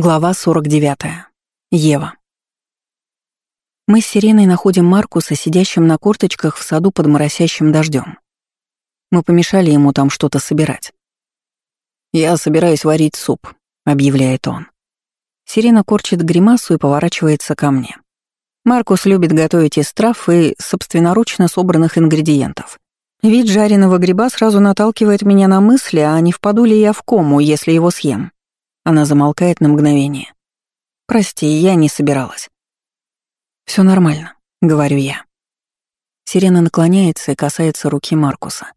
Глава 49. Ева. Мы с Сиреной находим Маркуса, сидящим на корточках в саду под моросящим дождем. Мы помешали ему там что-то собирать. «Я собираюсь варить суп», — объявляет он. Сирена корчит гримасу и поворачивается ко мне. Маркус любит готовить из трав и собственноручно собранных ингредиентов. Вид жареного гриба сразу наталкивает меня на мысли, а не впаду ли я в кому, если его съем. Она замолкает на мгновение. «Прости, я не собиралась». Все нормально», — говорю я. Сирена наклоняется и касается руки Маркуса.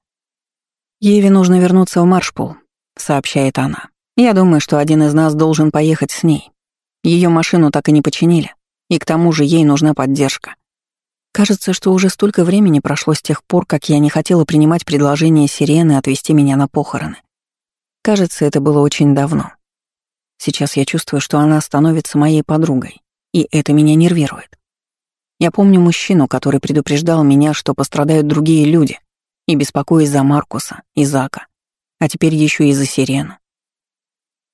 «Еве нужно вернуться в Маршпул», — сообщает она. «Я думаю, что один из нас должен поехать с ней. Ее машину так и не починили, и к тому же ей нужна поддержка. Кажется, что уже столько времени прошло с тех пор, как я не хотела принимать предложение Сирены отвезти меня на похороны. Кажется, это было очень давно. Сейчас я чувствую, что она становится моей подругой, и это меня нервирует. Я помню мужчину, который предупреждал меня, что пострадают другие люди, и беспокоюсь за Маркуса и Зака, а теперь еще и за Сирену.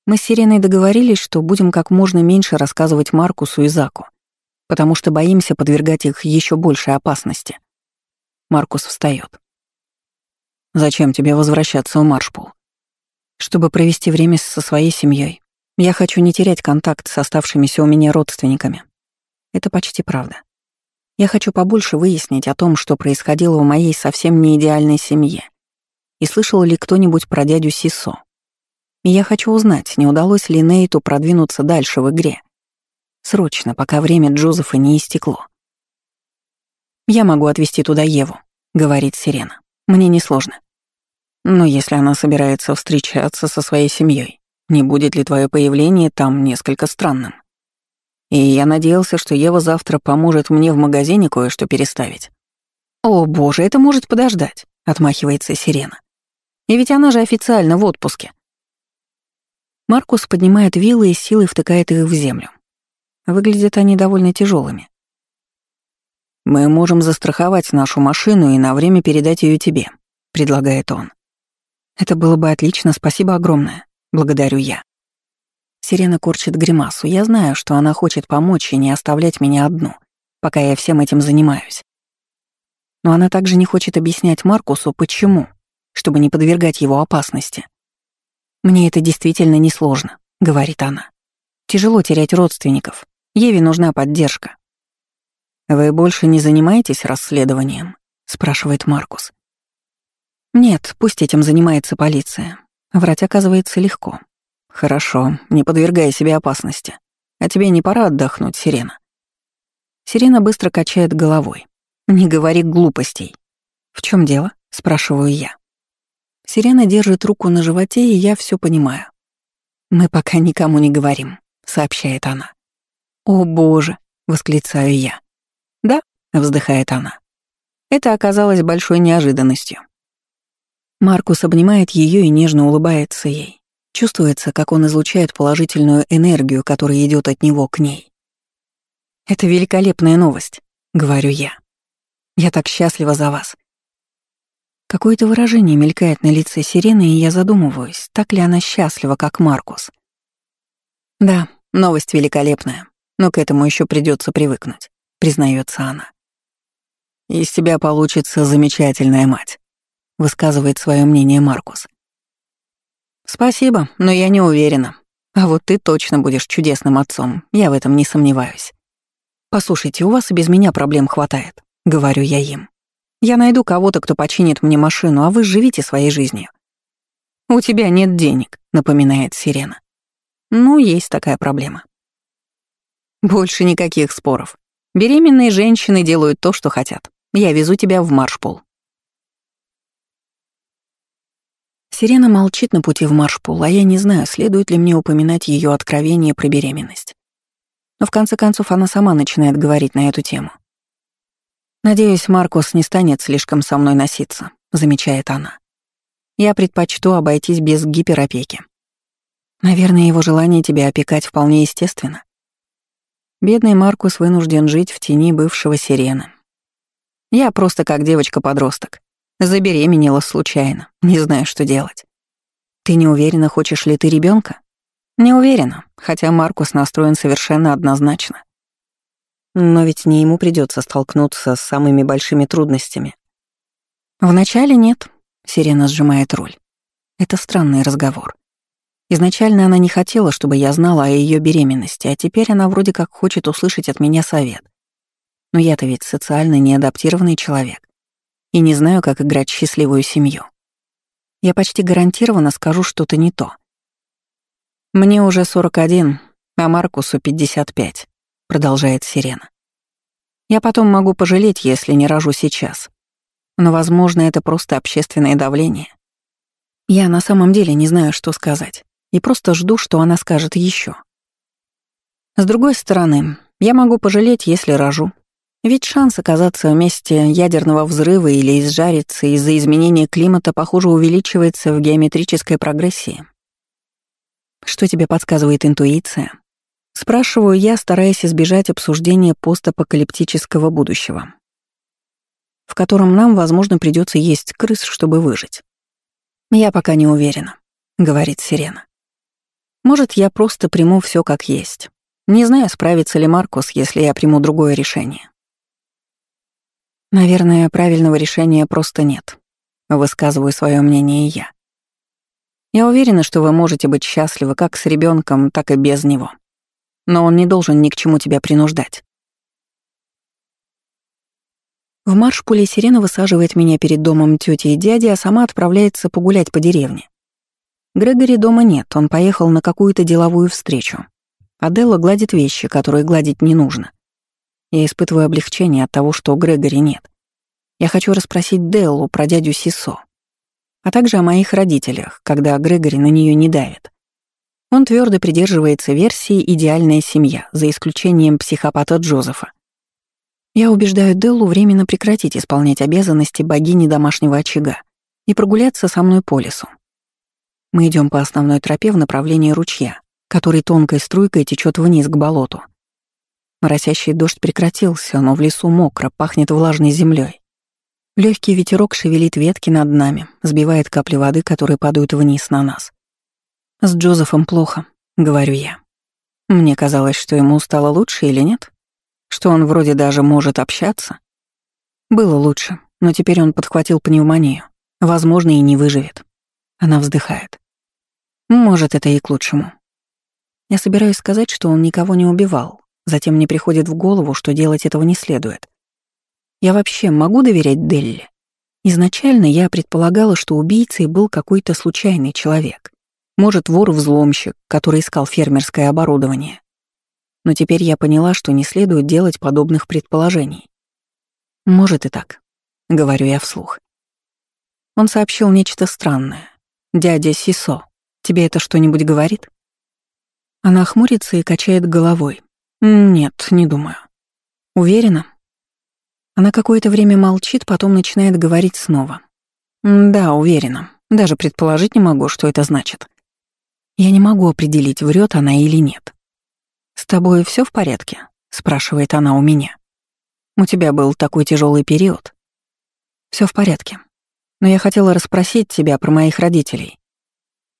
Мы с Сиреной договорились, что будем как можно меньше рассказывать Маркусу и Заку, потому что боимся подвергать их еще большей опасности. Маркус встает. «Зачем тебе возвращаться в Маршпул?» «Чтобы провести время со своей семьей, я хочу не терять контакт с оставшимися у меня родственниками. Это почти правда. Я хочу побольше выяснить о том, что происходило в моей совсем не идеальной семье. И слышал ли кто-нибудь про дядю Сисо. И я хочу узнать, не удалось ли Нейту продвинуться дальше в игре. Срочно, пока время Джозефа не истекло. «Я могу отвезти туда Еву», — говорит Сирена. «Мне несложно. Но если она собирается встречаться со своей семьей, не будет ли твое появление там несколько странным? И я надеялся, что Ева завтра поможет мне в магазине кое-что переставить. «О, боже, это может подождать», — отмахивается Сирена. «И ведь она же официально в отпуске». Маркус поднимает вилы и силой втыкает их в землю. Выглядят они довольно тяжелыми. «Мы можем застраховать нашу машину и на время передать ее тебе», — предлагает он. «Это было бы отлично, спасибо огромное». Благодарю я. Сирена корчит гримасу. Я знаю, что она хочет помочь и не оставлять меня одну, пока я всем этим занимаюсь. Но она также не хочет объяснять Маркусу, почему, чтобы не подвергать его опасности. «Мне это действительно несложно», — говорит она. «Тяжело терять родственников. Еве нужна поддержка». «Вы больше не занимаетесь расследованием?» — спрашивает Маркус. «Нет, пусть этим занимается полиция. Врать оказывается легко. Хорошо, не подвергай себе опасности. А тебе не пора отдохнуть, Сирена? Сирена быстро качает головой. Не говори глупостей. В чем дело? спрашиваю я. Сирена держит руку на животе, и я все понимаю. Мы пока никому не говорим, сообщает она. О боже, восклицаю я. Да, вздыхает она. Это оказалось большой неожиданностью. Маркус обнимает ее и нежно улыбается ей. Чувствуется, как он излучает положительную энергию, которая идет от него к ней. «Это великолепная новость», — говорю я. «Я так счастлива за вас». Какое-то выражение мелькает на лице Сирены, и я задумываюсь, так ли она счастлива, как Маркус. «Да, новость великолепная, но к этому еще придется привыкнуть», — признается она. «Из тебя получится замечательная мать», высказывает свое мнение Маркус. Спасибо, но я не уверена. А вот ты точно будешь чудесным отцом, я в этом не сомневаюсь. Послушайте, у вас и без меня проблем хватает, говорю я им. Я найду кого-то, кто починит мне машину, а вы живите своей жизнью. У тебя нет денег, напоминает Сирена. Ну, есть такая проблема. Больше никаких споров. Беременные женщины делают то, что хотят. Я везу тебя в Маршпул. Сирена молчит на пути в маршпул, а я не знаю, следует ли мне упоминать ее откровение про беременность. Но в конце концов она сама начинает говорить на эту тему. «Надеюсь, Маркус не станет слишком со мной носиться», — замечает она. «Я предпочту обойтись без гиперопеки. Наверное, его желание тебя опекать вполне естественно. Бедный Маркус вынужден жить в тени бывшего сирены. Я просто как девочка-подросток. Забеременела случайно, не знаю, что делать. Ты не уверена, хочешь ли ты ребенка? Не уверена, хотя Маркус настроен совершенно однозначно. Но ведь не ему придется столкнуться с самыми большими трудностями. Вначале нет, Сирена сжимает руль. Это странный разговор. Изначально она не хотела, чтобы я знала о ее беременности, а теперь она вроде как хочет услышать от меня совет. Но я-то ведь социально неадаптированный человек и не знаю, как играть счастливую семью. Я почти гарантированно скажу что-то не то. Мне уже 41, а Маркусу 55, продолжает Сирена. Я потом могу пожалеть, если не рожу сейчас. Но, возможно, это просто общественное давление. Я на самом деле не знаю, что сказать, и просто жду, что она скажет еще. С другой стороны, я могу пожалеть, если рожу. Ведь шанс оказаться вместе ядерного взрыва или изжариться из-за изменения климата, похоже, увеличивается в геометрической прогрессии. Что тебе подсказывает интуиция? Спрашиваю я, стараясь избежать обсуждения постапокалиптического будущего в котором нам, возможно, придется есть крыс, чтобы выжить. «Я пока не уверена», — говорит Сирена. «Может, я просто приму все как есть. Не знаю, справится ли Маркус, если я приму другое решение». Наверное, правильного решения просто нет. Высказываю свое мнение я. Я уверена, что вы можете быть счастливы как с ребенком, так и без него. Но он не должен ни к чему тебя принуждать. В марш-пуле сирена высаживает меня перед домом тети и дяди, а сама отправляется погулять по деревне. Грегори дома нет, он поехал на какую-то деловую встречу. Аделла гладит вещи, которые гладить не нужно. Я испытываю облегчение от того, что Грегори нет. Я хочу расспросить Деллу про дядю Сисо, а также о моих родителях, когда Грегори на нее не давит. Он твердо придерживается версии «идеальная семья», за исключением психопата Джозефа. Я убеждаю Деллу временно прекратить исполнять обязанности богини домашнего очага и прогуляться со мной по лесу. Мы идем по основной тропе в направлении ручья, который тонкой струйкой течет вниз к болоту. Моросящий дождь прекратился, но в лесу мокро, пахнет влажной землей. Легкий ветерок шевелит ветки над нами, сбивает капли воды, которые падают вниз на нас. «С Джозефом плохо», — говорю я. Мне казалось, что ему стало лучше или нет? что он вроде даже может общаться. Было лучше, но теперь он подхватил пневмонию. Возможно, и не выживет. Она вздыхает. Может, это и к лучшему. Я собираюсь сказать, что он никого не убивал. Затем мне приходит в голову, что делать этого не следует. Я вообще могу доверять Делли? Изначально я предполагала, что убийцей был какой-то случайный человек. Может, вор-взломщик, который искал фермерское оборудование но теперь я поняла, что не следует делать подобных предположений. «Может и так», — говорю я вслух. Он сообщил нечто странное. «Дядя Сисо, тебе это что-нибудь говорит?» Она хмурится и качает головой. «Нет, не думаю». «Уверена?» Она какое-то время молчит, потом начинает говорить снова. «Да, уверена. Даже предположить не могу, что это значит. Я не могу определить, врет она или нет. «С тобой все в порядке?» — спрашивает она у меня. «У тебя был такой тяжелый период?» Все в порядке. Но я хотела расспросить тебя про моих родителей.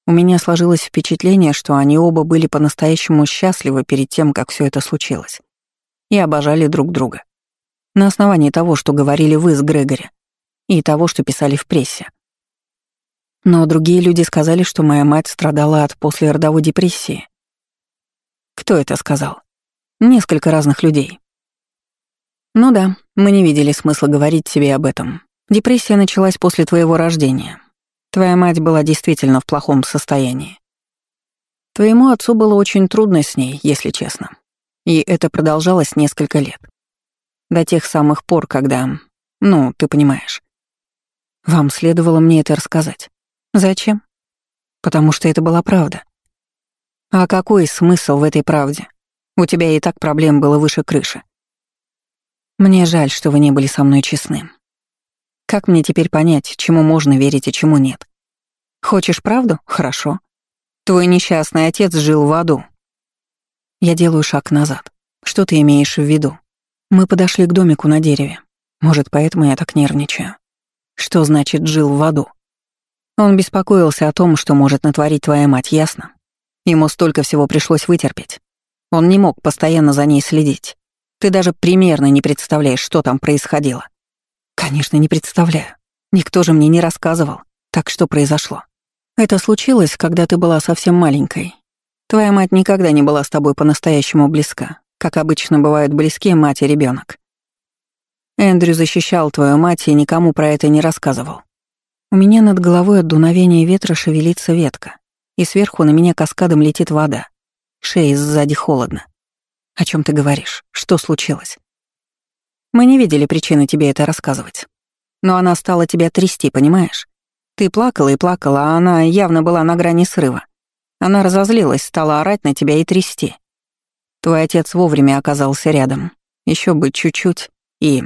У меня сложилось впечатление, что они оба были по-настоящему счастливы перед тем, как все это случилось. И обожали друг друга. На основании того, что говорили вы с Грегори, и того, что писали в прессе. Но другие люди сказали, что моя мать страдала от послеродовой депрессии, кто это сказал? Несколько разных людей. Ну да, мы не видели смысла говорить тебе об этом. Депрессия началась после твоего рождения. Твоя мать была действительно в плохом состоянии. Твоему отцу было очень трудно с ней, если честно. И это продолжалось несколько лет. До тех самых пор, когда... Ну, ты понимаешь. Вам следовало мне это рассказать. Зачем? Потому что это была правда. А какой смысл в этой правде? У тебя и так проблем было выше крыши. Мне жаль, что вы не были со мной честны. Как мне теперь понять, чему можно верить и чему нет? Хочешь правду? Хорошо. Твой несчастный отец жил в аду. Я делаю шаг назад. Что ты имеешь в виду? Мы подошли к домику на дереве. Может, поэтому я так нервничаю. Что значит «жил в аду»? Он беспокоился о том, что может натворить твоя мать, ясно? Ему столько всего пришлось вытерпеть. Он не мог постоянно за ней следить. Ты даже примерно не представляешь, что там происходило. Конечно, не представляю. Никто же мне не рассказывал. Так что произошло? Это случилось, когда ты была совсем маленькой. Твоя мать никогда не была с тобой по-настоящему близка, как обычно бывают близкие мать и ребенок. Эндрю защищал твою мать и никому про это не рассказывал. У меня над головой от дуновения ветра шевелится ветка, и сверху на меня каскадом летит вода. Шеи сзади холодно. О чем ты говоришь? Что случилось? Мы не видели причины тебе это рассказывать. Но она стала тебя трясти, понимаешь? Ты плакала и плакала, а она явно была на грани срыва. Она разозлилась, стала орать на тебя и трясти. Твой отец вовремя оказался рядом. Еще бы чуть-чуть и...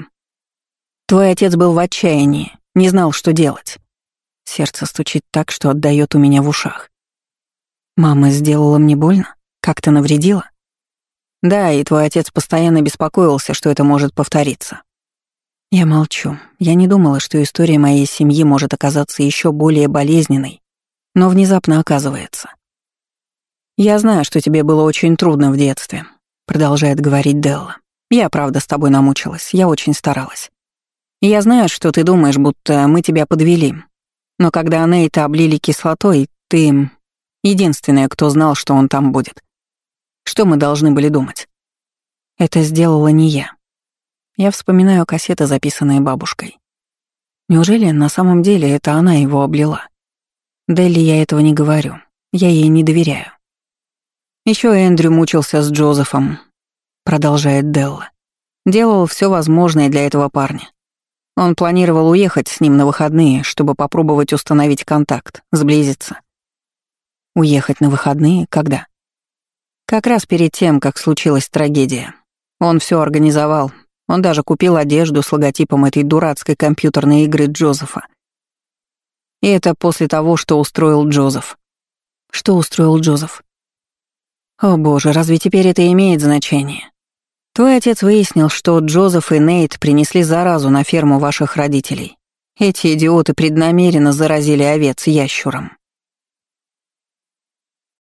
Твой отец был в отчаянии, не знал, что делать. Сердце стучит так, что отдает у меня в ушах. Мама сделала мне больно? Как-то навредила? Да, и твой отец постоянно беспокоился, что это может повториться. Я молчу. Я не думала, что история моей семьи может оказаться еще более болезненной, но внезапно оказывается. «Я знаю, что тебе было очень трудно в детстве», — продолжает говорить Делла. «Я, правда, с тобой намучилась, я очень старалась. Я знаю, что ты думаешь, будто мы тебя подвели, но когда Нейта облили кислотой, ты единственная, кто знал, что он там будет. Что мы должны были думать? Это сделала не я. Я вспоминаю кассеты, записанные бабушкой. Неужели на самом деле это она его облила? Делли я этого не говорю. Я ей не доверяю. Еще Эндрю мучился с Джозефом, продолжает Делла. Делал все возможное для этого парня. Он планировал уехать с ним на выходные, чтобы попробовать установить контакт, сблизиться. Уехать на выходные? Когда? Как раз перед тем, как случилась трагедия. Он все организовал. Он даже купил одежду с логотипом этой дурацкой компьютерной игры Джозефа. И это после того, что устроил Джозеф. Что устроил Джозеф? О боже, разве теперь это имеет значение? Твой отец выяснил, что Джозеф и Нейт принесли заразу на ферму ваших родителей. Эти идиоты преднамеренно заразили овец ящуром.